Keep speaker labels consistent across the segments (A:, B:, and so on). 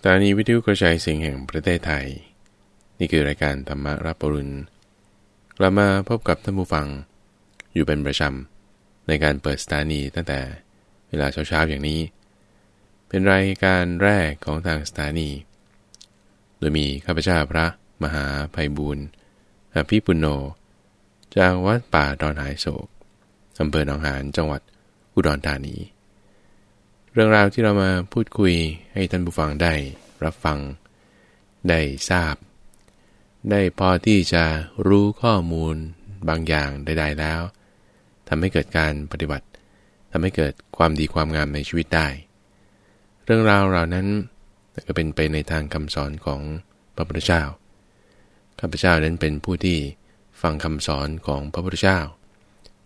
A: สถานีวิทยุกระจายเสียงแห่งประเทศไทย นี่คือรายการธรรมรับปรุณกลับมาพบกับท่านผู้ฟัง อยู่เป็นประจำในการเปิดสถานีตั้งแต่เวลาเช้าๆอย่างนี้ เป็นรายการแรกของทางสถานี โดยมีข้าพเจ้าพระมหาภัยบูรณ์อภิปุโน จากวัดป่าดอนหายโศกอำเภอหนองหานจังหวัดอุดรธานี รื่องราวที่เรามาพูดคุยให้ท่านผู้ฟังได้รับฟัง ได้ทราบ ได้พอที่จะรู้ข้อมูลบางอย่างใดๆแล้วทำให้เกิดการปฏิบัติทำให้เกิดความดีความงามในชีวิตได้ เรื่องราวเหล่านั้นก็เป็นไปในทางคำสอนของพระพุทธเจ้าข้าพเจ้านั้นเป็นผู้ที่ฟังคำสอนของพระพุทธเจ้า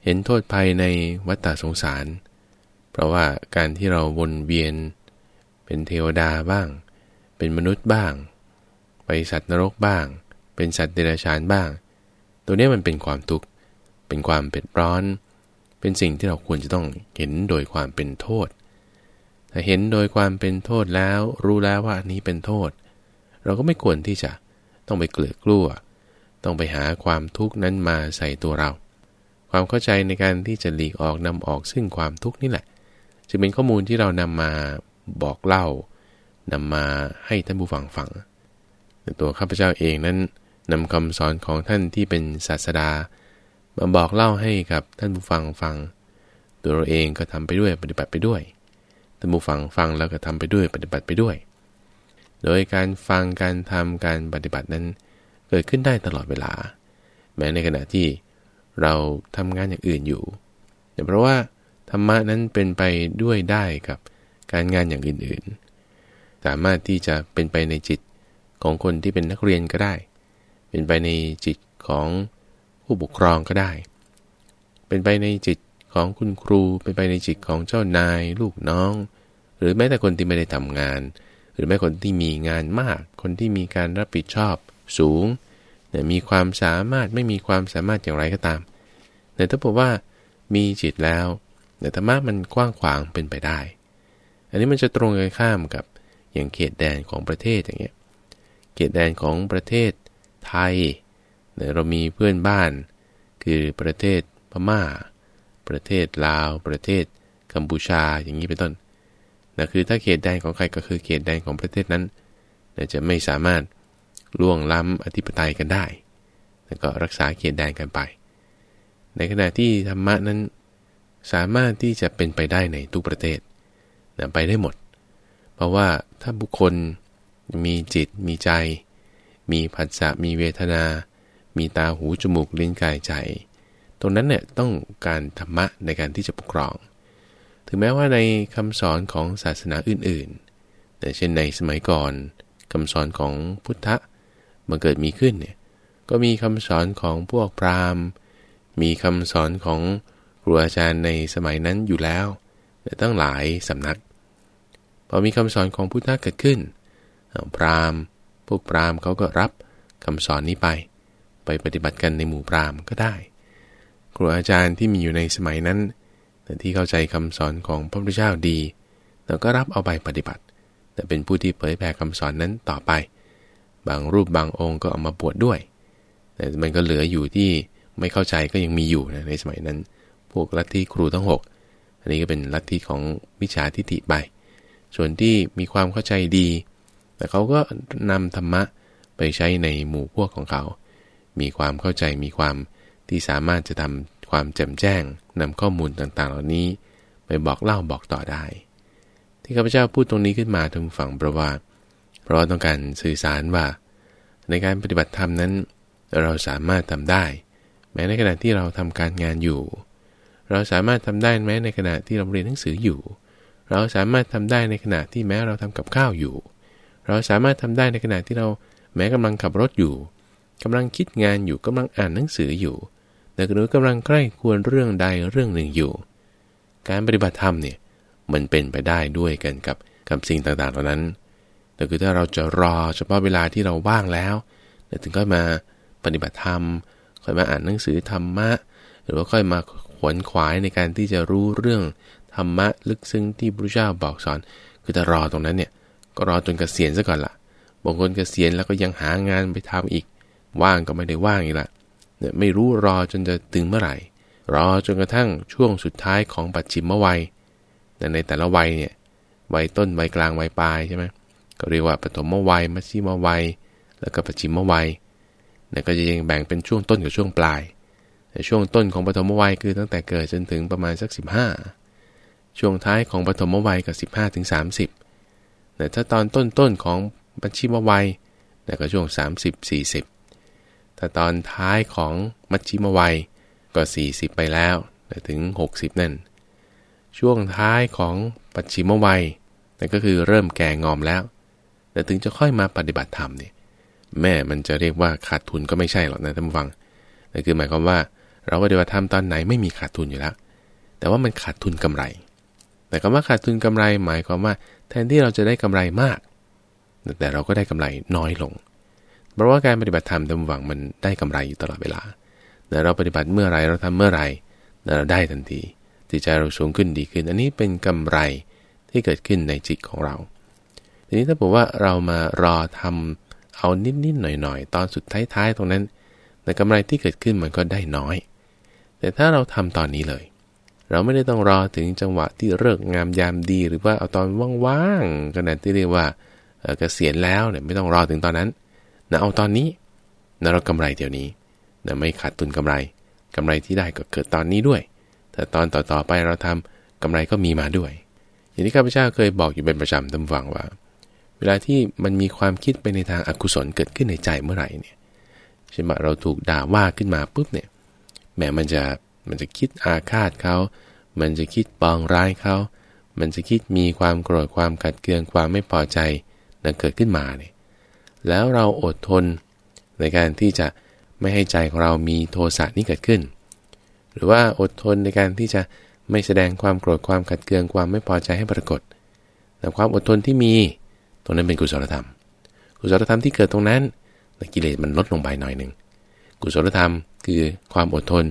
A: เห็นโทษภัยในวัฏฏสงสาร เพราะว่าการที่เราวนเวียน เป็นเทวดาบ้าง เป็นมนุษย์บ้าง ไปสัตว์นรกบ้าง เป็นสัตว์เดรัจฉานบ้าง ตัวนี้มันเป็นความทุกข์ เป็นความเป็ดร้อน เป็นสิ่งที่เราควรจะต้องเห็นโดยความเป็นโทษ ถ้าเห็นโดยความเป็นโทษแล้ว รู้แล้วว่านี้เป็นโทษ เราก็ไม่ควรที่จะต้องไปเกลือกลัว ต้องไปหาความทุกข์นั้นมาใส่ตัวเราความเข้าใจในการที่จะหลีกออกนำออกซึ่งความทุกข์นี่แหละ จะเป็นข้อมูลที่เรานำมาบอกเล่านำมาให้ท่านผู้ฟังฟังตัวข้าพเจ้าเองนั้นนำคำสอนของท่านที่เป็นศาสดา มาบอกเล่าให้กับท่านผู้ฟังฟัง ตัวเราเองก็ทำไปด้วยปฏิบัติไปด้วยท่านผู้ฟังฟังแล้วก็ทำไปด้วยปฏิบัติไปด้วย โดยการฟังการทำการปฏิบัตินั้นเกิดขึ้นได้ตลอดเวลา แม้ในขณะที่เราทำงานอย่างอื่นอยู่เพราะว่า ธรรมะนั้นเป็นไปด้วยได้กับการงานอย่างอื่นๆ สามารถที่จะเป็นไปในจิตของคนที่เป็นนักเรียนก็ได้ เป็นไปในจิตของผู้ปกครองก็ได้ เป็นไปในจิตของคุณครู เป็นไปในจิตของเจ้านาย ลูกน้อง หรือแม้แต่คนที่ไม่ได้ทำงาน หรือแม้คนที่มีงานมาก คนที่มีการรับผิดชอบสูงมีความสามารถไม่มีความสามารถอย่างไรก็ตาม แต่ถ้าบอกว่ามีจิตแล้ว แต่ธรรมะมันกว้างขวางเป็นไปได้ อันนี้มันจะตรงกันข้ามกับอย่างเขตแดนของประเทศอย่างเงี้ย เขตแดนของประเทศไทยเนี่ยเรามีเพื่อนบ้าน คือประเทศพม่า ประเทศลาว ประเทศกัมพูชาอย่างนี้เป็นต้นนะคือถ้าเขตแดนของใครก็คือเขตแดนของประเทศนั้นนะจะไม่สามารถล่วงล้ำอธิปไตยกันได้ แล้วก็รักษาเขตแดนกันไป ในขณะที่ธรรมะนั้น สามารถที่จะเป็นไปได้ในทุกประเทศนะไปได้หมด เพราะว่าถ้าบุคคลมีจิตมีใจ มีผัสสะมีเวทนา มีตาหูจมูกลิ้นกายใจ ตรงนั้นเนี่ยต้องการธรรมะในการที่จะปกครอง ถึงแม้ว่าในคำสอนของศาสนาอื่นๆแต่เช่นในสมัยก่อนคำสอนของพุทธะมันเกิดมีขึ้นเนี่ยก็มีคำสอนของพวกพราหมณ์ มีคำสอนของ ครูอาจารย์ในสมัยนั้นอยู่แล้วตั้งหลายสำนัก พอมีคำสอนของพุทธะเกิดขึ้น พราหมณ์ พวกพราหมณ์เขาก็รับคำสอนนี้ไป ไปปฏิบัติกันในหมู่พราหมณ์ก็ได้ ครูอาจารย์ที่มีอยู่ในสมัยนั้น แต่ที่เข้าใจคำสอนของพระพุทธเจ้าดีเราก็รับเอาไปปฏิบัติ แต่เป็นผู้ที่เผยแผ่คำสอนนั้นต่อไป บางรูปบางองค์ก็เอามาบวชดด้วย แต่มันก็เหลืออยู่ที่ไม่เข้าใจก็ยังมีอยู่นะในสมัยนั้น พวกลัทธิครูทั้ง 6 อันนี้ก็เป็นลัทธิของวิชาทิฏฐิไป ส่วนที่มีความเข้าใจดี แต่เขาก็นำธรรมะไปใช้ในหมู่พวกของเขา มีความเข้าใจมีความที่สามารถจะทำความแจ่มแจ้งนำข้อมูลต่างๆ เหล่านี้ ไปบอกเล่าบอกต่อได้ ที่ข้าพเจ้าพูดตรงนี้ขึ้นมาทางฝั่งประวัติเพราะต้องการสื่อสารว่า ในการปฏิบัติธรรมนั้น เราสามารถทำได้ แม้ในขณะที่เราทำการงานอยู่ เราสามารถทำได้แม้ในขณะที่เราเรียนหนังสืออยู่ เราสามารถทำได้ในขณะที่แม้เราทำกับข้าวอยู่ เราสามารถทำได้ในขณะที่เราแม้กำลังขับรถอยู่กำลังคิดงานอยู่กำลังอ่านหนังสืออยู่แต่หรือกำลังใกล้ควรเรื่องใดเรื่องหนึ่งอยู่ การปฏิบัติธรรมเนี่ยมันเป็นไปได้ด้วยกันกับกับสิ่งต่างๆเหล่านั้น แต่คือถ้าเราจะรอเฉพาะเวลาที่เราว่างแล้วถึงก็มาปฏิบัติธรรมค่อยมาอ่านหนังสือธรรมะหรือว่าค่อยมา ขวนขวายในการที่จะรู้เรื่องธรรมะลึกซึ้งที่พระเจ้าบอกสอน คือแต่รอตรงนั้นเนี่ยก็รอจนกเกษียณซะก่อนละ่ะบางคนเกษียณแล้วก็ยังหางานไปทำอีก ว่างก็ไม่ได้ว่างอีกละเนี่ยไม่รู้รอจนจะถึงเมื่อไหร่ รอจนกระทั่งช่วงสุดท้ายของปัจฉิมวัยแต่ในแต่ละวัยเนี่ยวัยต้นวัยกลางวัยปลายใช่ไหมก็เรียกว่าปฐมวัยมัชชิมวัย แล้วก็ปัจฉิมวัยเนี่ยก็จะยังแบ่งเป็นช่วงต้นกับช่วงปลาย ช่วงต้นของปฐมวัยคือตั้งแต่เกิดจนถึงประมาณสัก 15 ช่วงท้ายของปฐมวัยกับ 15ถึง30แต่ถ้าตอนต้นต้นของปัจฉิมวัยเนี่ก็ช่วง 30 40 ถ้าตอนท้ายของมัชชิมวัยก็ 40 ไปแล้วถึง 60 นั่น ช่วงท้ายของปัจฉิมวัยนั่นก็คือเริ่มแก่งอมแล้ว แต่ถึงจะค่อยมาปฏิบัติธรรมเนี่ยแม่มันจะเรียกว่าขาดทุนก็ไม่ใช่หรอกนะท่านผู้ฟังนั่นคือหมายความว่า เราปฏิบัติธรรมตอนไหนไม่มีขาดทุนอยู่แล้ว แต่ว่ามันขาดทุนกำไร แต่คำว่าขาดทุนกำไรหมายความว่า แทนที่เราจะได้กำไรมาก แต่เราก็ได้กำไรน้อยลง เพราะว่าการปฏิบัติธรรมทำหวังมันได้กำไรอยู่ตลอดเวลาแต่เราปฏิบัติเมื่อไรเราทำเมื่อไรเราได้ทันที จิตใจเราสูงขึ้นดีขึ้น อันนี้เป็นกำไรที่เกิดขึ้นในจิตของเรา ทีนี้ถ้าบอกว่าเรามารอทำเอานิดๆหน่อยๆ ตอนสุดท้ายๆ ตรงนั้น แต่กำไรที่เกิดขึ้นมันก็ได้น้อย แต่ถ้าเราทำตอนนี้เลย เราไม่ได้ต้องรอถึงจังหวะที่เลิกงามยามดี หรือว่าเอาตอนว่างๆขนาดที่เรียกว่าเกษียณแล้วเนี่ยไม่ต้องรอถึงตอนนั้นนะเอาตอนนี้นะเรากำไรเดี๋ยวนี้นะไม่ขาดทุนกำไรกำไรที่ได้ก็เกิดตอนนี้ด้วย แต่ตอนต่อๆไปเราทำกำไรก็มีมาด้วย อย่างที่ข้าพเจ้าเคยบอกอยู่เป็นประจำตำฝังว่า เวลาที่มันมีความคิดไปในทางอากุศลเกิดขึ้นในใจเมื่อไหร่เนี่ยใช่ไหมเราถูกด่าว่าขึ้นมาปุ๊บเนี่ย แม้มันจะมันจะคิดอาฆาตเขา มันจะคิดปองร้ายเขา มันจะคิดมีความโกรธความกัดเกืองความไม่พอใจนั้นเกิดขึ้นมาเนี่ยแล้วเราอดทนในการที่จะไม่ให้ใจของเรามีโทสะนี้เกิดขึ้น หรือว่าอดทนในการที่จะไม่แสดงความโกรธความขัดเคืองความไม่พอใจให้ปรากฏแต่ความอดทนที่มีตรงนั้นเป็นกุศลธรรม กุศลธรรมที่เกิดตรงนั้นกิเลสมันลดลงไปหน่อยหนึ่ง กุศลธรรม คือความอดทน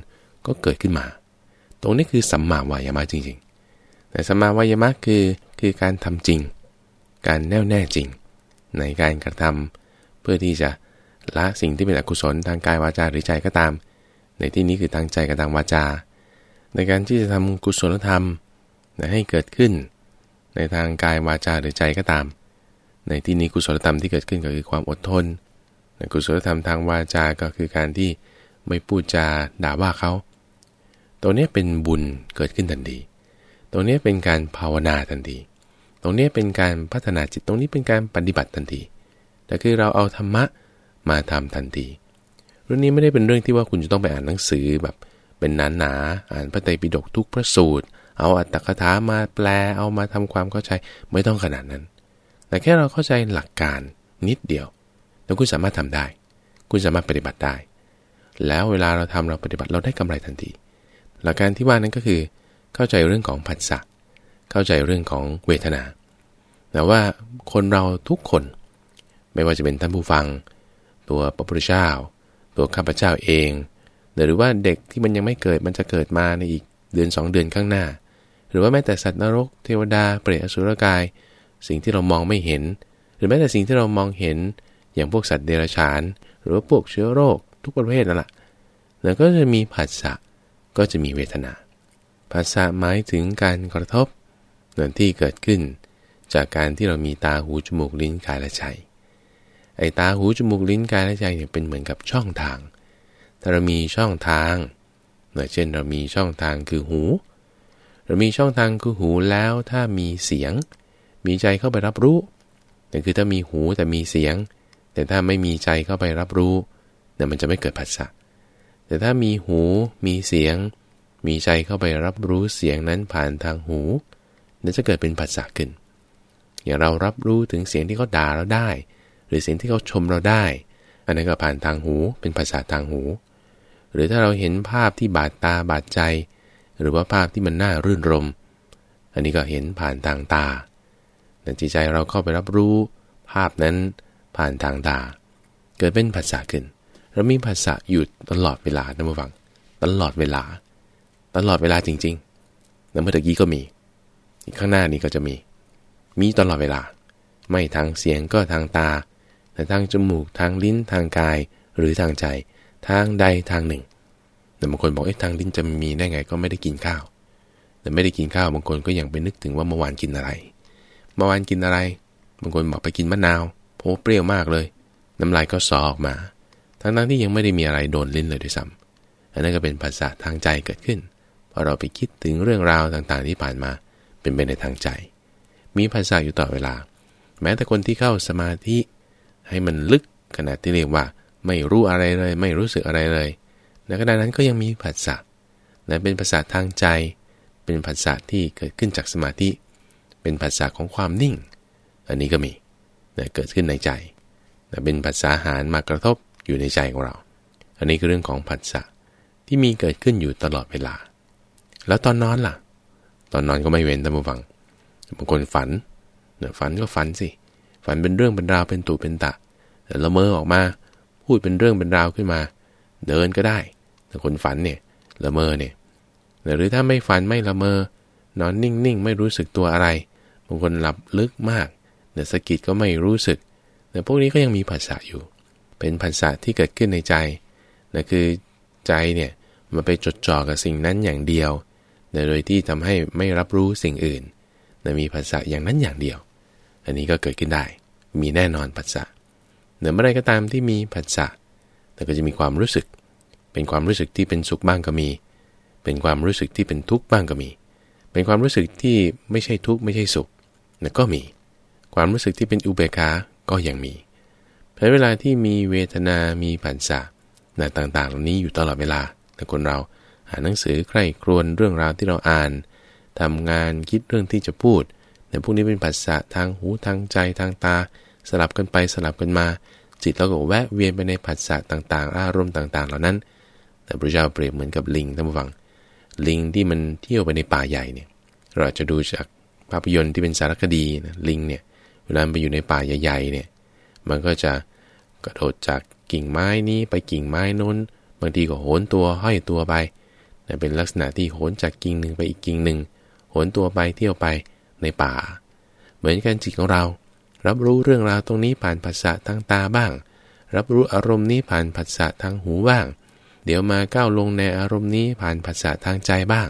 A: ก็เกิดขึ้นมา ตรงนี้คือสัมมาวายามะจริงๆ แต่สัมมาวายามะคือคือการทำจริง การแน่วแน่จริง ในการกระทำเพื่อที่จะละสิ่งที่เป็นอกุศลทางกายวาจาหรือใจก็ตาม ในที่นี้คือทางใจกับทางวาจา ในการที่จะทำกุศลธรรมให้เกิดขึ้น ในทางกายวาจาหรือใจก็ตาม ในที่นี้กุศลธรรมที่เกิดขึ้นก็คือความอดทน กุศลธรรมทางวาจาก็คือการที่ไม่พูดจาด่าว่าเขาตรงนี้เป็นบุญเกิดขึ้นทันที ตรงนี้เป็นการภาวนาทันที ตรงนี้เป็นการพัฒนาจิต ตรงนี้เป็นการปฏิบัติทันที แต่คือเราเอาธรรมะมาทำทันที เรื่องนี้ไม่ได้เป็นเรื่องที่ว่าคุณจะต้องไปอ่านหนังสือแบบเป็นนหนาๆอ่านพระไตรปิฎกทุกพระสูตร เอาอัตถกถามาแปล เอามาทำความเข้าใจ ไม่ต้องขนาดนั้น แต่แค่เราเข้าใจหลักการนิดเดียว แล้วคุณสามารถทำได้ คุณสามารถปฏิบัติได้ แล้วเวลาเราทำเราปฏิบัติเราได้กำไรทันที หลักการที่ว่านั้นก็คือ เข้าใจเรื่องของผัสสะเข้าใจเรื่องของเวทนาแต่ว่าคนเราทุกคน ไม่ว่าจะเป็นท่านผู้ฟัง ตัวพระพุทธเจ้า ตัวข้าพเจ้าเอง หรือว่าเด็กที่มันยังไม่เกิดมันจะเกิดมาในอีกเดือน 2 เดือนข้างหน้า หรือว่าแม้แต่สัตว์นรก เทวดา เปรตอสุรกาย สิ่งที่เรามองไม่เห็น หรือแม้แต่สิ่งที่เรามองเห็น อย่างพวกสัตว์เดรัจฉาน หรือว่าพวกเชื้อโรคทุกประเภทนั่นแหละแล้วก็จะมีผัสสะก็จะมีเวทนาผัสสะหมายถึงการกระทบหนั่นที่เกิดขึ้น จากการที่เรามีตาหูจมูกลิ้นกายและใจไอ้ตาหูจมูกลิ้นกายและใจเนี่ยเป็นเหมือนกับช่องทาง ถ้าเรามีช่องทางเช่นเรามีช่องทางคือหู เรามีช่องทางคือหูแล้วถ้ามีเสียง มีใจเข้าไปรับรู้นั่นคือถ้ามีหูแต่มีเสียง แต่ถ้าไม่มีใจเข้าไปรับรู้เนี่ยมันจะไม่เกิดผัสสะแต่ถ้ามีหูมีเสียง มีใจเข้าไปรับรู้เสียงนั้นผ่านทางหูเนี่ยจะเกิดเป็นผัสสะขึ้น อย่างเรารับรู้ถึงเสียงที่เขาด่าเราได้ หรือเสียงที่เขาชมเราได้ อันนั้นก็ผ่านทางหูเป็นภาษาทางหู หรือถ้าเราเห็นภาพที่บาดตาบาดใจ หรือว่าภาพที่มันน่ารื่นรม อันนี้ก็เห็นผ่านทางตาแต่จิตใจเราเข้าไปรับรู้ภาพนั้น ผ่านทางตาเกิดเป็นภาษาขึ้น เรามีภาษาอยู่ตลอดเวลานะผู้ฟัง ตลอดเวลา ตลอดเวลาจริงๆแล้วเมื่อกี้ก็มีอีกข้างหน้านี้ก็จะมี มีตลอดเวลา ไม่ทางเสียงก็ทางตา แต่ทางจมูกทางลิ้นทางกายหรือทางใจ ทางใดทางหนึ่ง แต่บางคนบอกเอ๊ะทางลิ้นจะมีได้ไงก็ไม่ได้กินข้าว แต่ไม่ได้กินข้าวบางคนก็ยังไปนึกถึงว่าเมื่อวานกินอะไร เมื่อวานกินอะไร บางคนบอกไปกินมะนาว โอ้เปรี้ยวมากเลย น้ำลายก็ซอออกมา ทั้งๆที่ยังไม่ได้มีอะไรโดนลิ้นเลยด้วยซ้ำอันนั้นก็เป็นภาษาทางใจเกิดขึ้นพอเราไปคิดถึงเรื่องราวต่างๆที่ผ่านมา เป็นไปในทางใจ มีภาษาอยู่ต่อเวลา แม้แต่คนที่เข้าสมาธิ ให้มันลึกขนาดที่เรียกว่า ไม่รู้อะไรเลย ไม่รู้สึกอะไรเลยในขณะนั้นก็ยังมีภาษาและเป็นภาษาทางใจ เป็นภาษาที่เกิดขึ้นจากสมาธิ เป็นภาษาของความนิ่ง อันนี้ก็มี นะเกิดขึ้นในใจนะเป็นภาษาหารมากระทบอยู่ในใจของเรา อันนี้คือเรื่องของภาษาที่มีเกิดขึ้นอยู่ตลอดเวลา แล้วตอนนอนล่ะ ตอนนอนก็ไม่เว้นท่านผู้ฟังบางคนฝันเนี่ยฝันก็ฝันสิ ฝันเป็นเรื่องเป็นราวเป็นตุเป็นตะแต่ละเมอออกมา พูดเป็นเรื่องเป็นราวขึ้นมา เดินก็ได้ แต่คนฝันเนี่ยละเมอเนี่ยหรือถ้าไม่ฝันไม่ละเมอ นอนนิ่งๆ ไม่รู้สึกตัวอะไร บางคนหลับลึกมาก เนี่สกิดก็ไม่รู้สึกแต่พวกนี้ก็ยังมีภาษาอยู่ เป็นภาษาที่เกิดขึ้นในใจนั่นคือใจเนี่ยมันไปจดจ่อกับสิ่งนั้นอย่างเดียวโดยที่ทำให้ไม่รับรู้สิ่งอื่นแต่มีภาษาอย่างนั้นอย่างเดียว อันนี้ก็เกิดขึ้นได้ มีแน่นอนภาษาเนื้อเมื่อไรก็ตามที่มีผัสสะแต่ก็จะมีความรู้สึก เป็นความรู้สึกที่เป็นสุขบ้างก็มี เป็นความรู้สึกที่เป็นทุกข์บ้างก็มี เป็นความรู้สึกที่ไม่ใช่ทุกข์ไม่ใช่สุขนั่นก็มี ความรู้สึกที่เป็นอุเบกขาก็ยังมีเพราะเวลาที่มีเวทนา มีผัสสะนะต่างๆ เหล่านี้อยู่ตลอดเวลาแต่คนเราอ่านหนังสือใคร่ครวญเรื่องราวที่เราอ่านทำงานคิดเรื่องที่จะพูดแต่พวกนี้เป็นผัสสะทางหูทางใจทางตา สลับกันไปสลับกันมา จิตเราก็แวะเวียนไปในผัสสะต่างๆ อารมณ์ต่างๆ เหล่านั้น แต่พระเจ้าเปรียบเหมือนกับลิงท่านผู้ฟัง ลิงที่มันเที่ยวไปในป่าใหญ่เนี่ยเราจะดูจากภาพยนตร์ที่เป็นสารคดีนะลิงเนี่ย วลาไปอยู่ในป่าใหญ่ๆเนี่ย มันก็จะกระโดดจากกิ่งไม้นี้ไปกิ่งไม้นู้น บางทีก็โหนตัวห้อยตัวไปเป็นลักษณะที่โหนจากกิ่งหนึ่งไปอีกกิ่งหนึ่งโหนตัวไปเที่ยวไปในป่า เหมือนกันจิตของเรา รับรู้เรื่องราวตรงนี้ผ่านภาษาทางตาบ้าง รับรู้อารมณ์นี้ผ่านภาษาทางหูบ้าง เดี๋ยวมาก้าวลงในอารมณ์นี้ผ่านภาษาทางใจบ้าง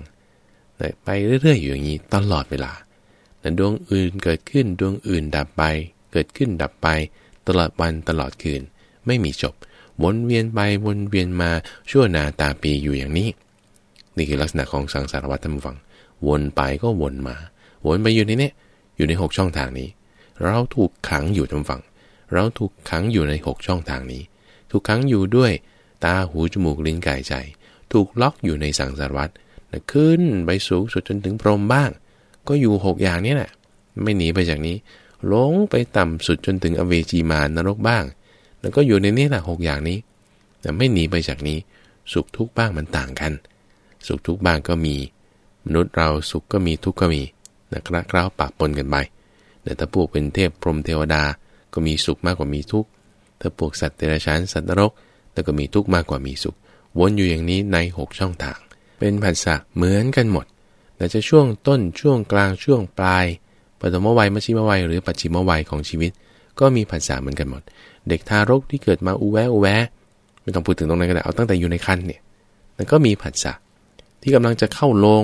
A: ไปเรื่อยๆอยู่อย่างนี้ตลอดเวลา แต่ดวงอื่นเกิดขึ้นดวงอื่นดับไป เกิดขึ้นดับไป ตลอดวันตลอดคืน ไม่มีจบ วนเวียนไปวนเวียนมาชั่วนาตาปีอยู่อย่างนี้ นี่คือลักษณะของสังสารวัฏธรรมฝัง วนไปก็วนมา วนไปอยู่ในนี้อยู่ในหกช่องทางนี้ เราถูกขังอยู่ทางฝั่งเราถูกขังอยู่ในหกช่องทางนี้ ถูกขังอยู่ด้วย ตาหูจมูกลิ้นกายใจ ถูกล็อกอยู่ในสังสารวัฏขึ้นไปสูงสุดจนถึงพรหมบ้าง ก็อยู่หกอย่างนี้แหละไม่หนีไปจากนี้ลงไปต่ำสุดจนถึงอเวจีมานนรกบ้าง แล้วก็อยู่ในนี้แหละหกอย่างนี้แต่ไม่หนีไปจากนี้ สุขทุกข์บ้างมันต่างกัน สุขทุกข์บ้างก็มี มนุษย์เราสุขก็มีทุกข์ก็มีนะครับคราวปะปนกันไปแต่ถ้าพวกเป็นเทพพรหมเทวดาก็มีสุขมากกว่ามีทุกข์ถ้าพวกสัตว์เดรัจฉานสัตว์นรกแล้วก็มีทุกข์มากกว่ามีสุข วนอยู่อย่างนี้ใน6ช่องทาง เป็นผัสสะเหมือนกันหมด แต่จะช่วงต้นช่วงกลางช่วงปลายปฐมวัยมัชชิมวัยหรือปัจฉิมวัยของชีวิต ก็มีผัสสะเหมือนกันหมด เด็กทารกที่เกิดมาอุแวอุแวไม่ต้องพูดถึงตรงนั้นก็ได้เอาตั้งแต่อยู่ในครรภ์เนี่ยมันก็มีผัสสะที่กำลังจะเข้าโรง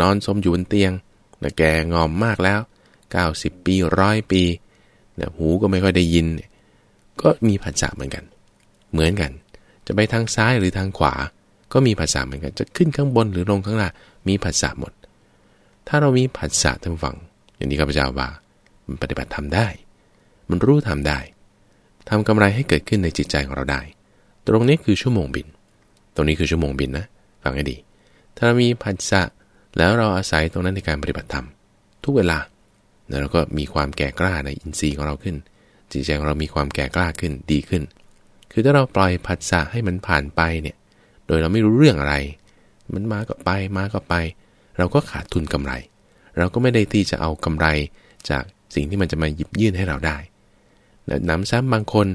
A: นอนสมอยู่บนเตียงแต่แกงอมมากแล้ว 90 ปีร้อยปีนะหูก็ไม่ค่อยได้ยิน ก็มีภาษาเหมือนกัน เหมือนกัน จะไปทางซ้ายหรือทางขวา ก็มีภาษาเหมือนกัน จะขึ้นข้างบนหรือลงข้างล่างมีภาษาหมด ถ้าเรามีภาษาทั้งฝั่งอย่างที่ข้าพเจ้าว่า มันปฏิบัติทำได้ มันรู้ทำได้ทำกำไรให้เกิดขึ้นในจิตใจของเราได้ ตรงนี้คือชั่วโมงบิน ตรงนี้คือชั่วโมงบินนะฟังให้ดี ถ้าเรามีภาษาแล้วเราอาศัยตรงนั้นในการปฏิบัติธรรมทุกเวลาแล้วก็มีความแก่กล้าในอินทรีย์ของเราขึ้น จิตใจของเรามีความแก่กล้าขึ้นดีขึ้น คือถ้าเราปล่อยผัสสะให้มันผ่านไปเนี่ย โดยเราไม่รู้เรื่องอะไร มันมาก็ไปมาก็ไป เราก็ขาดทุนกำไร เราก็ไม่ได้ที่จะเอากำไรจากสิ่งที่มันจะมาหยิบยื่นให้เราได้น้ำซ้ำบางคน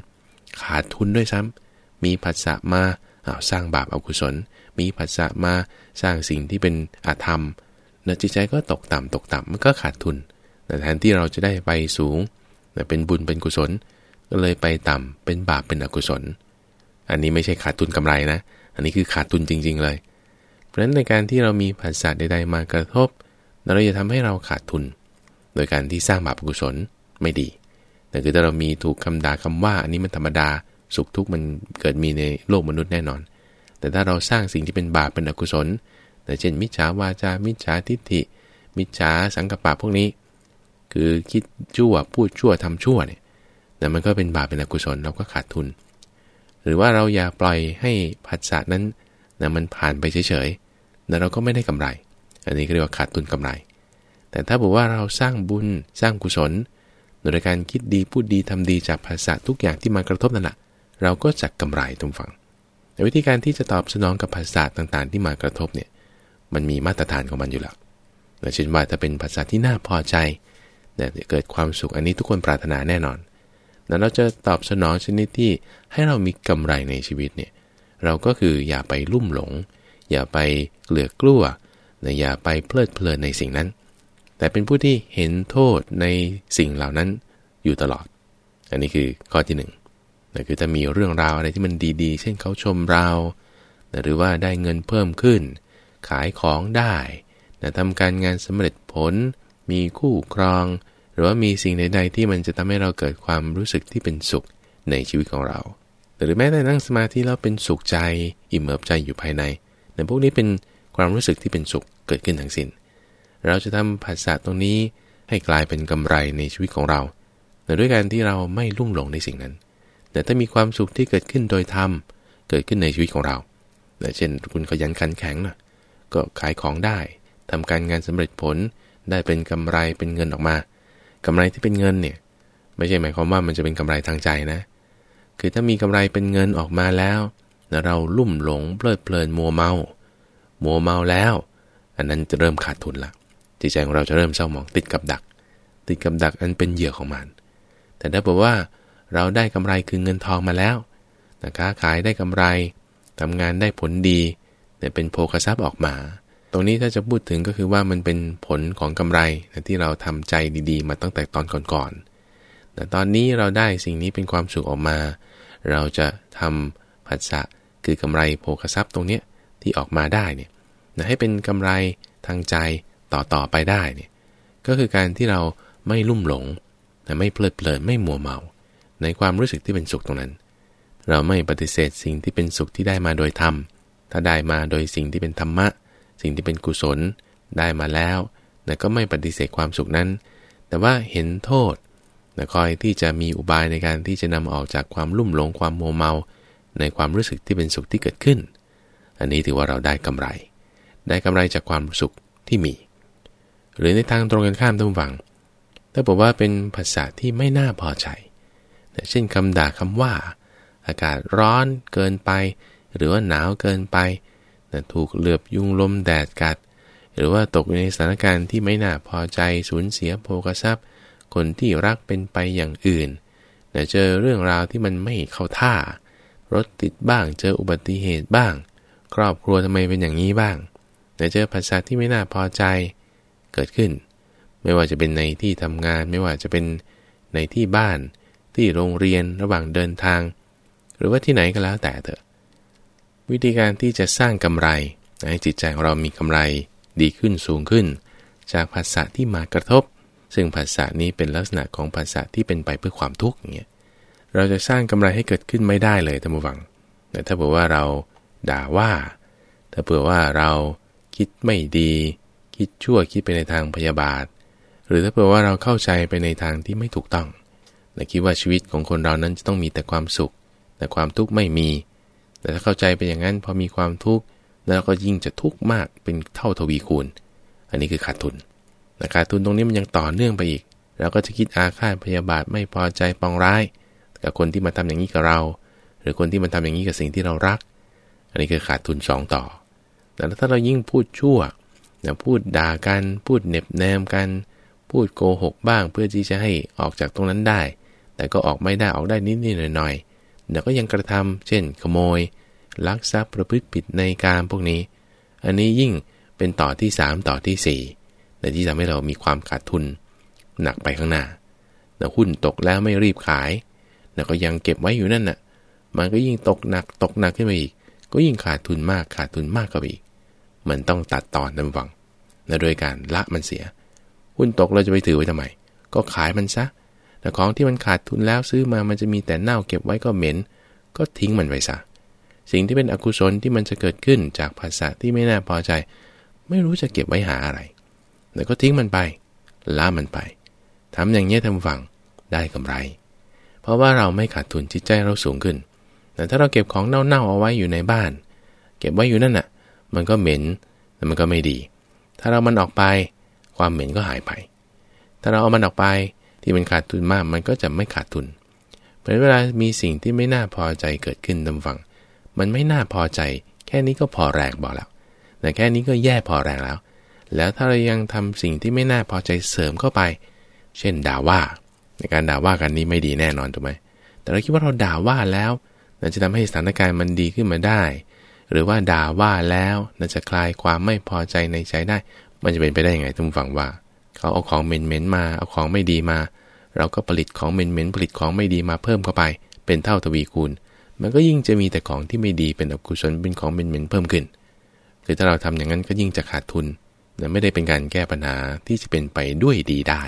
A: ขาดทุนด้วยซ้ำมีผัสสะมาเอาสร้างบาปอกุศล มีผัสสะมาสร้างสิ่งที่เป็นอาธรรมนจิตใจก็ตกต่ำตกต่ำมันก็ขาดทุนแทนที่เราจะได้ไปสูงเป็นบุญเป็นกุศล ก็เลยไปต่ำเป็นบาปเป็นอกุศล อันนี้ไม่ใช่ขาดทุนกำไรนะ อันนี้คือขาดทุนจริง ๆ เลย ราะฉะนั้นในการที่เรามีผัสสะใดๆมากระทบ เราจะทำให้เราขาดทุน โดยการที่สร้างบาปกุศลไม่ดี แต่คือถ้าเรามีถูกคำด่าคำว่าอันนี้มันธรรมดาสุขทุกข์มันเกิดมีในโลกมนุษย์แน่นอน แต่ถ้าเราสร้างสิ่งที่เป็นบาปเป็นอกุศลแต่เช่น มิจฉาวาจา มิจฉาทิฏฐิ มิจฉาสังกปะพวกนี้ คือคิดชั่วพูดชั่วทำชั่วเนี่ยแต่มันก็เป็นบาปเป็นอกุศลเราก็ขาดทุน หรือว่าเราอย่าปล่อยให้ผัสสะนั้นนะมันผ่านไปเฉยๆ แต่เราก็ไม่ได้กำไร อันนี้เรียกว่าขาดทุนกำไร แต่ถ้าบอกว่าเราสร้างบุญสร้างกุศล โดยการคิดดีพูดดีทำดีจากภาษาทุกอย่างที่มากระทบนั่นแหละเราก็จะกำไรทุกฝั่งแต่วิธีการที่จะตอบสนองกับภาษาต่างๆ ที่มากระทบเนี่ยมันมีมาตรฐานของมันอยู่แล้วเช่นว่าถ้าเป็นภาษาที่น่าพอใจเนี่ยเกิดความสุขอันนี้ทุกคนปรารถนาแน่นอนแล้วเราจะตอบสนองชนิดที่ให้เรามีกำไรในชีวิตเนี่ยเราก็คืออย่าไปลุ่มหลง อย่าไปเหลือกลัวนะอย่าไปเพลิดเพลินในสิ่งนั้น แต่เป็นผู้ที่เห็นโทษในสิ่งเหล่านั้นอยู่ตลอด อันนี้คือข้อที่หนึ่งนะคือถ้ามีเรื่องราวอะไรที่มันดีๆ เช่นเขาชมเรานะหรือว่าได้เงินเพิ่มขึ้น ขายของได้นะทำการงานสำเร็จผล มีคู่ครอง หรือว่ามีสิ่งใด ๆ ที่มันจะทำให้เราเกิดความรู้สึกที่เป็นสุขในชีวิตของเรา หรือแม้แต่นั่งสมาธิแล้วเป็นสุขใจ อิ่มเอิบใจอยู่ภายใน แต่พวกนี้เป็นความรู้สึกที่เป็นสุขเกิดขึ้นทั้งสิน้น เราจะทำภาษาตรงนี้ให้กลายเป็นกำไรในชีวิตของเราแต่ด้วยการที่เราไม่ลุ่มหลงในสิ่งนั้น แต่ถ้ามีความสุขที่เกิดขึ้นโดยธรรมเกิดขึ้นในชีวิตของเราเช่นคุณขยันขันแข็งนะก็ขายของได้ทำการงานสำเร็จผลได้เป็นกำไรเป็นเงินออกมากำไรที่เป็นเงินเนี่ยไม่ใช่หมายความว่ามันจะเป็นกำไรทางใจนะ คือถ้ามีกำไรเป็นเงินออกมาแล้ว เราลุ่มหลงเพลิดเพลินมัวเมา มัวเมาแล้ว อันนั้นจะเริ่มขาดทุนละจิตใจของเราจะเริ่มเศร้าหมองติดกับดัก ติดกับดักอันเป็นเหยื่อของมัน แต่ถ้าบอกว่าเราได้กำไรคือเงินทองมาแล้วนะค้าขายได้กำไรทำงานได้ผลดีเนี่ยเป็นโภคทรัพย์ออกมา ตรงนี้ถ้าจะพูดถึงก็คือว่ามันเป็นผลของกำไรนะที่เราทำใจดีๆ มาตั้งแต่ตอนก่อนๆแต่ตอนนี้เราได้สิ่งนี้เป็นความสุขออกมา เราจะทำผัสสะ คือกำไรโภคทรัพย์ตรงนี้ที่ออกมาได้เนี่ยนะให้เป็นกำไรทางใจต่อๆไปได้เนี่ยก็คือการที่เราไม่ลุ่มหลงแต่ไม่เพลิดเพลินไม่มัวเมา ในความรู้สึกที่เป็นสุขตรงนั้น เราไม่ปฏิเสธสิ่งที่เป็นสุขที่ได้มาโดยธรรม ถ้าได้มาโดยสิ่งที่เป็นธรรมะ สิ่งที่เป็นกุศลได้มาแล้วแต่ก็ไม่ปฏิเสธความสุขนั้น แต่ว่าเห็นโทษนะคอยที่จะมีอุบายในการที่จะนำออกจากความลุ่มหลงความโมเมา ในความรู้สึกที่เป็นสุขที่เกิดขึ้น อันนี้ถือว่าเราได้กำไร ได้กำไรจากความสุขที่มี หรือในทางตรงกันข้ามต้องฟัง ถ้าบอกว่าเป็นภาษาที่ไม่น่าพอใจ เช่นคำด่าคำว่า อากาศร้อนเกินไป หรือว่าหนาวเกินไป ถูกเหลือบยุงลมแดดกัด หรือว่าตกในสถานการณ์ที่ไม่น่าพอใจสูญเสียโภคทรัพย์ คนที่รักเป็นไปอย่างอื่นเจอเรื่องราวที่มันไม่เข้าท่า รถติดบ้าง เจออุบัติเหตุบ้าง ครอบครัวทำไมเป็นอย่างนี้บ้างนะเจอภาษาที่ไม่น่าพอใจเกิดขึ้น ไม่ว่าจะเป็นในที่ทำงาน ไม่ว่าจะเป็นในที่บ้านที่โรงเรียนระหว่างเดินทาง หรือว่าที่ไหนก็แล้วแต่เถอะ วิธีการที่จะสร้างกำไรให้จิตใจของเรามีกำไรดีขึ้นสูงขึ้น จากภาษาที่มากระทบ ซึ่งภาษานี้เป็นลักษณะของภาษาที่เป็นไปเพื่อความทุกข์อย่างเงี้ย เราจะสร้างกำไรให้เกิดขึ้นไม่ได้เลยท่านผู้ฟังแต่ถ้าเผื่อว่าเราด่าว่า ถ้าเผื่อว่าเราคิดไม่ดี คิดชั่วคิดไปในทางพยาบาท หรือถ้าเผื่อว่าเราเข้าใจไปในทางที่ไม่ถูกต้องแต่คิดว่าชีวิตของคนเรานั้นจะต้องมีแต่ความสุข แต่ความทุกข์ไม่มี แต่ถ้าเข้าใจไปอย่างนั้นพอมีความทุกข์แล้วก็ยิ่งจะทุกข์มากเป็นเท่าทวีคูณ อันนี้คือขาดทุนแต่ขาดทุนตรงนี้มันยังต่อเนื่องไปอีก เราก็จะคิดอาฆาตพยาบาทไม่พอใจปองร้าย กับคนที่มาทำอย่างนี้กับเรา หรือคนที่มาทำอย่างนี้กับสิ่งที่เรารัก อันนี้คือขาดทุนสองต่อ แต่ถ้าเรายิ่งพูดชั่วนะพูดด่ากัน พูดเน็บแนมกัน พูดโกหกบ้าง เพื่อที่จะให้ออกจากตรงนั้นได้ แต่ก็ออกไม่ได้ออกได้นิดๆหน่อยๆแต่ก็ยังกระทำเช่น ขโมย ลักทรัพย์ประพฤติผิดในการพวกนี้ อันนี้ยิ่งเป็นต่อที่ 3 ต่อที่4แต่ที่ทำให้เรามีความขาดทุน หนักไปข้างหน้าแต่หุ้นตกแล้วไม่รีบขาย แต่ก็ยังเก็บไว้อยู่นั่นน่ะ มันก็ยิ่งตกหนักตกหนักขึ้นไปอีก ก็ยิ่งขาดทุนมากขาดทุนมากกว่าอีก มันต้องตัดตอนดำวังและโดยการละมันเสีย หุ้นตกเราจะไปถือไว้ทำไม ก็ขายมันซะ แต่ของที่มันขาดทุนแล้วซื้อมามันจะมีแต่เน่าเก็บไว้ก็เหม็น ก็ทิ้งมันไปซะ สิ่งที่เป็นอกุศลที่มันจะเกิดขึ้นจากภาษาที่ไม่น่าพอใจ ไม่รู้จะเก็บไว้หาอะไร แต่ก็ทิ้งมันไปละมันไปทำอย่างนี้ทำฝังได้กำไร เพราะว่าเราไม่ขาดทุนจิตใจเราสูงขึ้น แต่ถ้าเราเก็บของเน่าๆเอาไว้อยู่ในบ้าน เก็บไว้อยู่นั่นน่ะ มันก็เหม็นแต่มันก็ไม่ดี ถ้าเรามันออกไป ความเหม็นก็หายไป ถ้าเราเอามันออกไปที่มันขาดทุนมากมันก็จะไม่ขาดทุน เพราะเวลามีสิ่งที่ไม่น่าพอใจเกิดขึ้นดำฝัง มันไม่น่าพอใจ แค่นี้ก็พอแรงบอกแล้ว แต่แค่นี้ก็แย่พอแรงแล้ว แล้วถ้าเรายังทำสิ่งที่ไม่น่าพอใจเสริมเข้าไป เช่นด่าว่า ในการด่าว่ากันนี้ไม่ดีแน่นอนถูกไหมแต่เราคิดว่าเราด่าว่าแล้วนั่นจะทำให้สถานการณ์มันดีขึ้นมาได้ หรือว่าด่าว่าแล้วนั่นจะคลายความไม่พอใจในใจได้ มันจะเป็นไปได้ยังไงท่านฟังว่า เขาเอาของเหม็นๆมาเอาของไม่ดีมา เราก็ผลิตของเหม็นๆผลิตของไม่ดีมาเพิ่มเข้าไป เป็นเท่าทวีคูณ มันก็ยิ่งจะมีแต่ของที่ไม่ดีเป็นอกุศลเป็นของเหม็นๆเพิ่มขึ้นคือถ้าเราทำอย่างนั้นก็ยิ่งจะขาดทุนและไม่ได้เป็นการแก้ปัญหาที่จะเป็นไปด้วยดีได้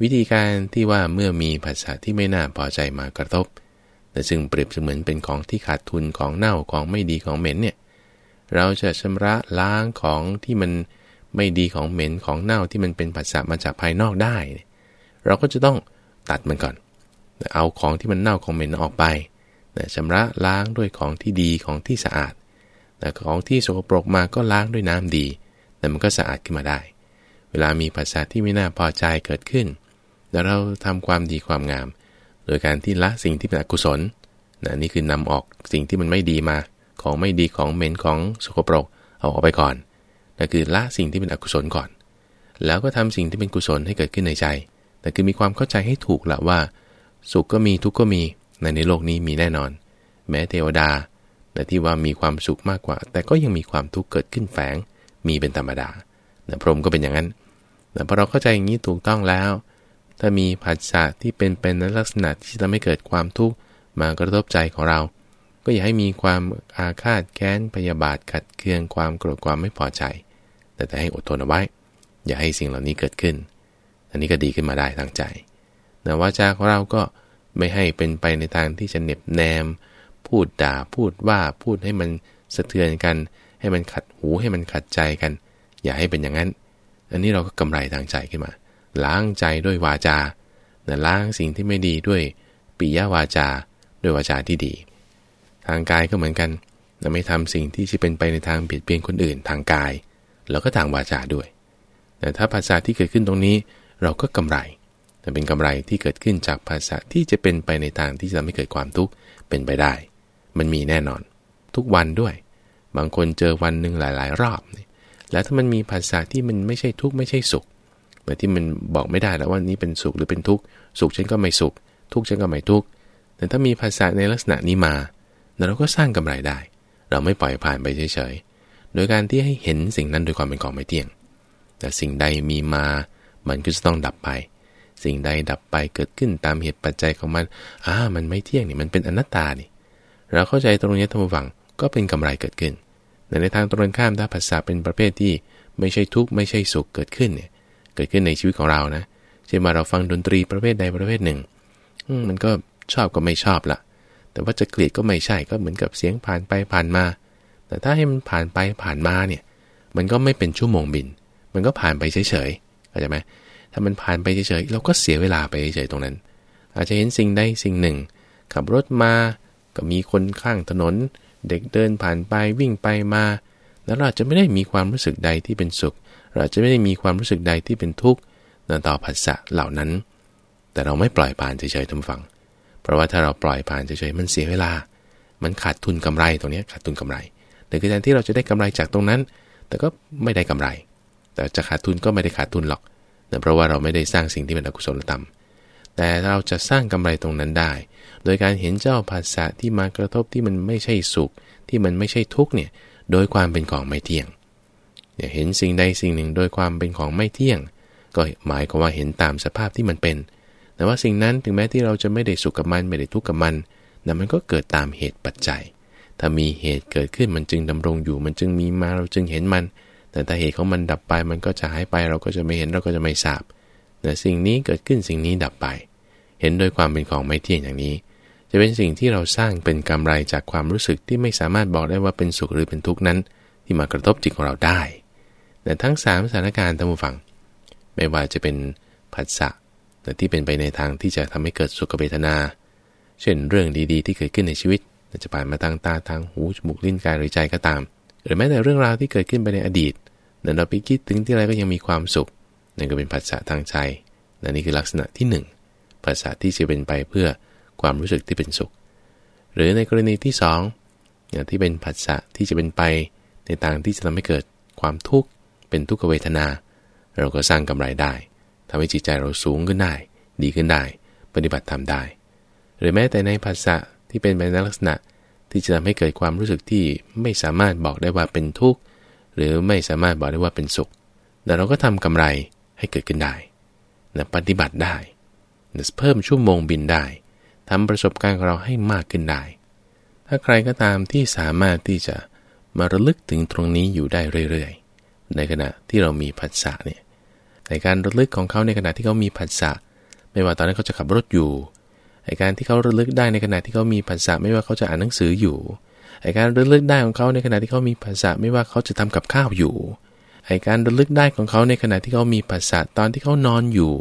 A: วิธีการที่ว่าเมื่อมีภาษาที่ไม่น่าพอใจมากระทบ แต่ซึ่งเปรียบเสมือนเป็นของที่ขาดทุนของเน่าของไม่ดีของเหม็นเนี่ย เราจะชำระล้างของที่มันไม่ดีของเหม็นของเน่าที่มันเป็นภาษามาจากภายนอกได้ เราก็จะต้องตัดมันก่อน เอาของที่มันเน่าของเหม็นออกไปชำระล้างด้วยของที่ดีของที่สะอาด แต่ของที่สกปรกมาก็ล้างด้วยน้ำดี แต่มันก็สะอาดขึ้นมาได้ เวลามีภาษาที่ไม่น่าพอใจเกิดขึ้น แล้วเราทำความดีความงาม โดยการที่ละสิ่งที่เป็นอกุศลนะนี่คือนำออกสิ่งที่มันไม่ดีมา ของไม่ดีของเหม็นของสกปรกเอาออกไปก่อนนั่นคือละสิ่งที่เป็นอกุศลก่อน แล้วก็ทำสิ่งที่เป็นกุศลให้เกิดขึ้นในใจ แต่คือมีความเข้าใจให้ถูกละว่า สุขก็มีทุกข์ก็มีในในโลกนี้มีแน่นอน แม้เทวดา แต่ที่ว่ามีความสุขมากกว่า แต่ก็ยังมีความทุกข์เกิดขึ้นแฝงมีเป็นธรรมดาพรหมก็เป็นอย่างนั้นแต่พอเราเข้าใจอย่างนี้ถูกต้องแล้ว ถ้ามีผัสสะที่เป็นเป็นในลักษณะที่ทำให้เกิดความทุกข์มากระทบใจของเรา ก็อย่าให้มีความอาฆาตแค้นพยาบาทขัดเคืองความโกรธความไม่พอใจ แต่แต่ให้อดทนเอาไว้ อย่าให้สิ่งเหล่านี้เกิดขึ้น อันนี้ก็ดีขึ้นมาได้ทางใจแต่ว่าจาของเราก็ไม่ให้เป็นไปในทางที่จะเน็บแนม พูดด่าพูดว่าพูดให้มันสะเทือนกัน ให้มันขัดหูให้มันขัดใจกัน อย่าให้เป็นอย่างนั้น อันนี้เราก็กำไรทางใจขึ้นมา ล้างใจด้วยวาจาล้างสิ่งที่ไม่ดีด้วยปิยวาจาด้วยวาจาที่ดี ทางกายก็เหมือนกันเราไม่ทำสิ่งที่จะเป็นไปในทางเบียดเบียนคนอื่นทางกาย แล้วก็ทางวาจาด้วย แต่ถ้าภาษาที่เกิดขึ้นตรงนี้เราก็กำไรแต่เป็นกำไรที่เกิดขึ้นจากภาษาที่จะเป็นไปในทางที่จะทำให้เกิดความทุกข์เป็นไปได้ มันมีแน่นอน ทุกวันด้วย บางคนเจอวันหนึ่งหลาย ๆ รอบ แล้วถ้ามันมีภาษาที่มันไม่ใช่ทุกข์ไม่ใช่สุข แบบที่มันบอกไม่ได้แล้วว่านี้เป็นสุขหรือเป็นทุกข์สุขฉันก็ไม่สุข ทุกข์ฉันก็ไม่ทุกข์แต่ถ้ามีภาษาในลักษณะนี้มาเราก็สร้างกำไรได้ เราไม่ปล่อยผ่านไปเฉยๆโดยการที่ให้เห็นสิ่งนั้นโดยความเป็นของไม่เที่ยง แต่สิ่งใดมีมามันก็จะต้องดับไป สิ่งใดดับไปเกิดขึ้นตามเหตุปัจจัยของมันอ่ามันไม่เที่ยงนี่มันเป็นอนัตตานี่เราเข้าใจตรงนี้ทั้งฝังก็เป็นกำไรเกิดขึ้นแต่ในทางตรงข้ามถ้าภาษาเป็นประเภทที่ไม่ใช่ทุกข์ไม่ใช่สุขเกิดขึ้นเนี่ย เกิดขึ้นในชีวิตของเรานะเช่นมาเราฟังดนตรีประเภทใดประเภทหนึ่งมันก็ชอบก็ไม่ชอบละแต่ว่าจะเกลียดก็ไม่ใช่ก็เหมือนกับเสียงผ่านไปผ่านมา แต่ถ้าให้มันผ่านไปผ่านมาเนี่ยมันก็ไม่เป็นชั่วโมงบิน มันก็ผ่านไปเฉยๆเข้าใจไหมถ้ามันผ่านไปเฉยๆเราก็เสียเวลาไปเฉยๆตรงนั้น อาจจะเห็นสิ่งใดสิ่งหนึ่ง ขับรถมาก็มีคนข้างถนน เด็กเดินผ่านไปวิ่งไปมา แล้วเราจะไม่ได้มีความรู้สึกใดที่เป็นสุข เราจะไม่ได้มีความรู้สึกใดที่เป็นทุกข์ต่อภาษะเหล่านั้น แต่เราไม่ปล่อยผ่านเฉยๆทำฟังเพราะว่าถ้าเราปล่อยผ่านเฉยๆมันเสียเวลา มันขาดทุนกำไรตรงนี้ขาดทุนกำไรแต่คือแทนที่เราจะได้กำไรจากตรงนั้น แต่ก็ไม่ได้กำไร แต่จะขาดทุนก็ไม่ได้ขาดทุนหรอกเพราะว่าเราไม่ได้สร้างสิ่งที่เป็นอกุศลธรรม แต่เราจะสร้างกำไรตรงนั้นได้ โดยการเห็นเจ้าภาษาที่มากระทบที่มันไม่ใช่สุข ที่มันไม่ใช่ทุกเนี่ย โดยความเป็นของไม่เที่ยง เห็นสิ่งใดสิ่งหนึ่งโดยความเป็นของไม่เที่ยง ก็หมายความว่าเห็นตามสภาพที่มันเป็น แต่ว่าสิ่งนั้นถึงแม้ที่เราจะไม่ได้สุขกับมันไม่ได้ทุกข์กับมันแต่มันก็เกิดตามเหตุปัจจัย ถ้ามีเหตุเกิดขึ้นมันจึงดำรงอยู่ มันจึงมีมาเราจึงเห็นมัน แต่ถ้าเหตุของมันดับไปมันก็จะหายไปเราก็จะไม่เห็นเราก็จะไม่ทราบแต่สิ่งนี้เกิดขึ้นสิ่งนี้ดับไป เห็นโดยความเป็นของไม่เที่ยงอย่างนี้ จะเป็นสิ่งที่เราสร้างเป็นกำไรจากความรู้สึกที่ไม่สามารถบอกได้ว่าเป็นสุขหรือเป็นทุกข์นั้น ที่มากระทบจิตของเราได้ แต่ทั้ง3สถานการณ์ท่านผู้ฟัง ไม่ว่าจะเป็นผัสสะแต่ที่เป็นไปในทางที่จะทำให้เกิดสุขเวทนา เช่นเรื่องดีๆ ที่เกิดขึ้นในชีวิตจะผ่านมาทางตาทางหูจมูกลิ้นกายหรือใจก็ตาม หรือแม้แต่เรื่องราวที่เกิดขึ้นไปในอดีตเราไปคิดถึงที่ไรก็ยังมีความสุข นั่นก็เป็นภาษาทางใจนนี่คือลักษณะที่1ภาษาที่จะเป็นไปเพื่อความรู้สึกที่เป็นสุข หรือในกรณีที่2อย่างที่เป็นภาษาที่จะเป็นไปในทางที่จะทำให้เกิดความทุกข์ เป็นทุกขเวทนา เราก็สร้างกำไรได้ทำให้จิตใจเราสูงขึ้นได้ ดีขึ้นได้ ปฏิบัติทำได้ หรือแม้แต่ในภาษาที่เป็นไปในลักษณะที่จะทำให้เกิดความรู้สึกที่ไม่สามารถบอกได้ว่าเป็นทุกข์ หรือไม่สามารถบอกได้ว่าเป็นสุข แต่เราก็ทำกำไรให้เกิดขึ้นได้นะปฏิบัติได้นะเพิ่มชั่วโมงบินได้ทำประสบการณ์ของเราให้มากขึ้นได้ ถ้าใครก็ตามที่สามารถที่จะมาระลึกถึงตรงนี้อยู่ได้เรื่อยๆ ในขณะที่เรามีผัสสะเนี่ยในการระลึกของเขาในขณะที่เขามีผัสสะไม่ว่าตอนนั้นเขาจะขับรถอยู่ไอการที่เขาระลึกได้ในขณะที่เขามีผัสสะไม่ว่าเขาจะอ่านหนังสืออยู่ไอการระลึกได้ของเขาในขณะที่เขามีผัสสะไม่ว่าเขาจะทำกับข้าวอยู่ไอการระลึกได้ของเขาในขณะที่เขามีภาษาตอนที่เขานอนอยู่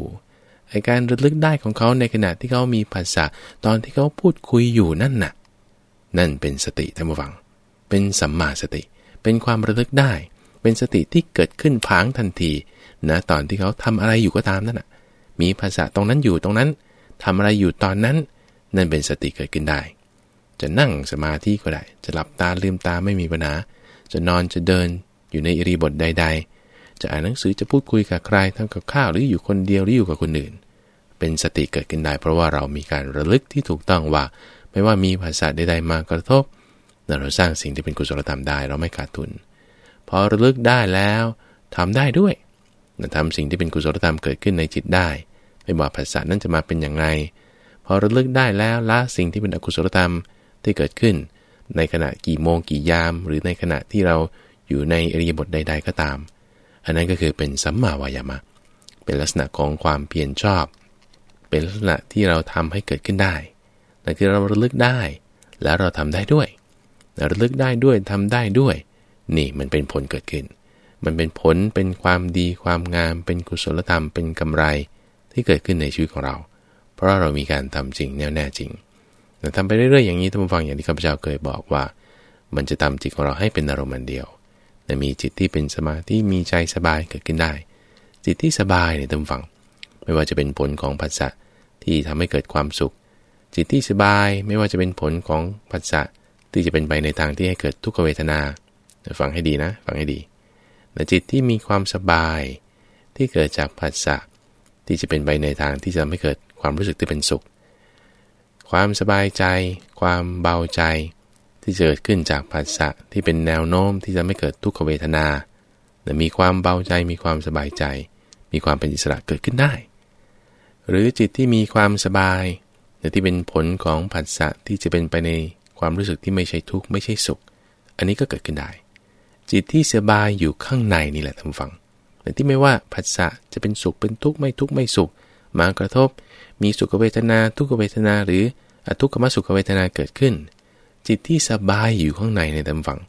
A: ไอการระลึกได้ของเขาในขณะที่เขามีภาษาตอนที่เขาพูดคุยอยู่นั่นน่ะ นั่นเป็นสติท่านผู้ฟัง เป็นสัมมาสติ เป็นความระลึกได้ เป็นสติที่เกิดขึ้นพางทันทีนะตอนที่เขาทำอะไรอยู่ก็ตามนั่นน่ะมีภาษาตรงนั้นอยู่ตรงนั้นทำอะไรอยู่ตอนนั้น นั่นเป็นสติเกิดขึ้นได้ จะนั่งสมาธิก็ได้ จะหลับตาลืมตาไม่มีปัญหา จะนอนจะเดินอยู่ในอิริบทใด ๆ จะอ่านหนังสือจะพูดคุยกับใครทำกับข้าวหรืออยู่คนเดียวหรืออยู่กับคนอื่น เป็นสติเกิดขึ้นได้ เพราะว่าเรามีการระลึกที่ถูกต้องว่า ไม่ว่ามีภาษาใดๆมากระทบเราสร้างสิ่งที่เป็นกุศลธรรมได้ เราไม่ขาดทุน พอระลึกได้แล้วทำได้ด้วยทำสิ่งที่เป็นกุศลธรรมเกิดขึ้นในจิตได้ ไม่ว่าภาษานั้นจะมาเป็นอย่างไร พอระลึกได้แล้วละสิ่งที่เป็นอกุศลธรรมที่เกิดขึ้น ในขณะกี่โมงกี่ยาม หรือในขณะที่เราอยู่ในอริยบทใด ๆ ก็ตาม อันนั้นก็คือเป็นสัมมาวายามะ เป็นลักษณะของความเพียรชอบ เป็นลักษณะที่เราทำให้เกิดขึ้นได้นั่นคือเราระลึกได้ แล้วเราทำได้ด้วย ระลึกได้ด้วยทำได้ด้วย นี่มันเป็นผลเกิดขึ้น มันเป็นผลเป็นความดีความงาม เป็นกุศลธรรมเป็นกำไรที่เกิดขึ้นในชีวิตของเรา เพราะเรามีการทำจริงแน่แน่จริงแต่ทำไปเรื่อยๆอย่างนี้ท่านผู้ฟังอย่างที่ข้าพเจ้าเคยบอกว่า มันจะทำจิตของเราให้เป็นอารมณ์เดียวแต่มีจิตที่เป็นสมาธิมีใจสบายเกิดขึ้นได้ จิตที่สบายในตำฝัง ไม่ว่าจะเป็นผลของภาษะที่ทำให้เกิดความสุข จิตที่สบายไม่ว่าจะเป็นผลของภาษะที่จะเป็นไปในทางที่ให้เกิดทุกขเวทนา ฟังให้ดีนะ ฟังให้ดีแต่จิตที่มีความสบายที่เกิดจากภาษะที่จะเป็นไปในทางที่จะทำให้เกิดความรู้สึกที่เป็นสุข ความสบายใจ ความเบาใจ ที่เกิดขึ้นจากภาษะที่เป็นแนวโน้มที่จะไม่เกิดทุกขเวทนาแต่มีความเบาใจมีความสบายใจ มีความเป็นอิสระเกิดขึ้นได้ หรือจิตที่มีความสบายแต่ที่เป็นผลของผัสสะที่จะเป็นไปในความรู้สึกที่ไม่ใช่ทุกข์ไม่ใช่สุข อันนี้ก็เกิดขึ้นได้ จิตที่สบายอยู่ข้างในนี่แหละท่านฟังแต่ที่ไม่ว่าผัสสะจะเป็นสุขเป็นทุกข์ไม่ทุกข์ไม่สุข มากระทบ มีสุขเวทนาทุกขเวทนาหรืออทุกขมสุขเวทนาเกิดขึ้น จิตที่สบายอยู่ข้างในในตำฝัง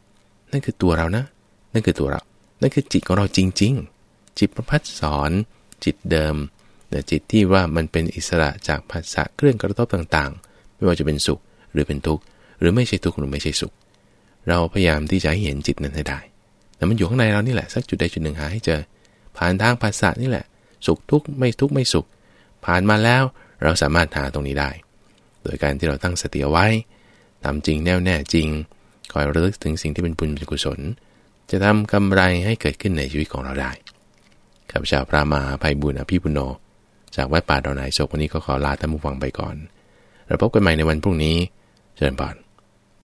A: นั่นคือตัวเรานะ นั่นคือตัวเรา นั่นคือจิตของเราจริง ๆ จิตประพัดสอน จิตเดิมแต่จิตที่ว่ามันเป็นอิสระจากภาษาเครื่องกระทบต่างๆ ไม่ว่าจะเป็นสุขหรือเป็นทุกข์หรือไม่ใช่ทุกข์หรือไม่ใช่สุข เราพยายามที่จะให้เห็นจิตนั้นให้ได้ แต่มันอยู่ข้างในเรานี่แหละสักจุดใดจุดหนึ่งหาให้เจอ ผ่านทางภาษานี่แหละ สุขทุกข์ไม่ทุกข์ไม่สุข ผ่านมาแล้วเราสามารถหาตรงนี้ได้ โดยการที่เราตั้งสติเอาไว้ทำจริงแน่วแน่จริงคอยระลึกถึงสิ่งที่เป็นบุญเป็นกุศล จะทำกำไรให้เกิดขึ้นในชีวิตของเราได้ข้าพเจ้าพระมาภัยบุญอภิปุโน จากวัดป่าดอนไหนโศกวันนี้ก็ขอลาท่านผู้ฟังไปก่อน เราพบกันใหม่ในวันพรุ่งนี้ เชิญบาน